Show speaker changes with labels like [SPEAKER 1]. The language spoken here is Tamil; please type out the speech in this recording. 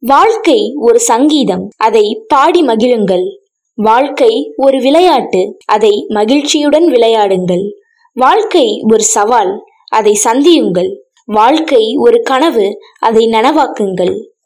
[SPEAKER 1] வாழ்க்கை ஒரு சங்கீதம். அதை பாடி மகிழுங்கள். வாழ்க்கை ஒரு விளையாட்டு. அதை மகிழ்ச்சியுடன் விளையாடுங்கள். வாழ்க்கை ஒரு சவால். அதை சந்தியுங்கள். வாழ்க்கை ஒரு கனவு. அதை நனவாக்குங்கள்.